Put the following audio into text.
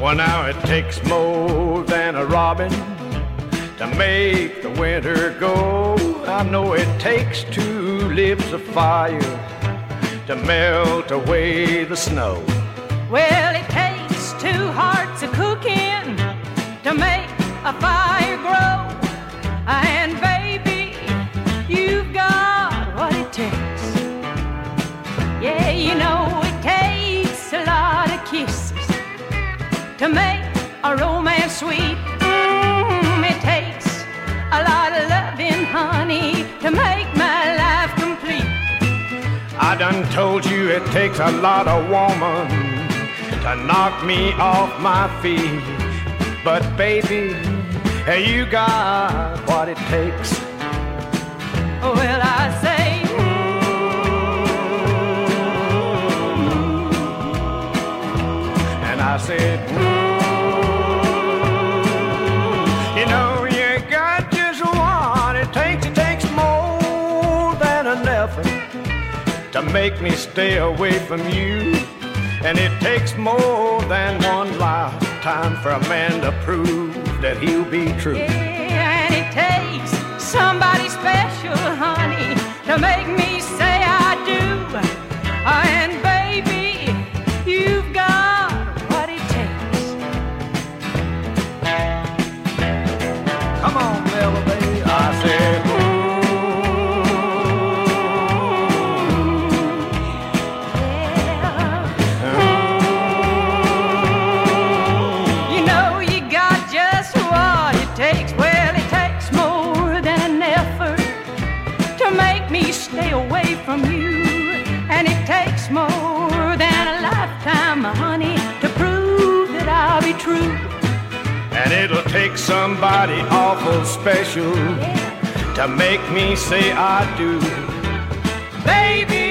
Well, now it takes more than a robin to make the winter go. I know it takes two lips of fire to melt away the snow. Well, it takes two hearts of cooking to make a fire grow. And baby, you've got what it takes. Yeah, you know to make a romance sweet. Mm, it takes a lot of loving, honey, to make my life complete. I done told you it takes a lot of woman to knock me off my feet. But baby, hey, you got what it takes. And I hmm, You know, you got just what it takes. It takes more than an effort to make me stay away from you. And it takes more than one lifetime for a man to prove that he'll be true. yeah, more than a lifetime, honey, to prove that I'll be true. And it'll take somebody awful special yeah. to make me say I do. Baby.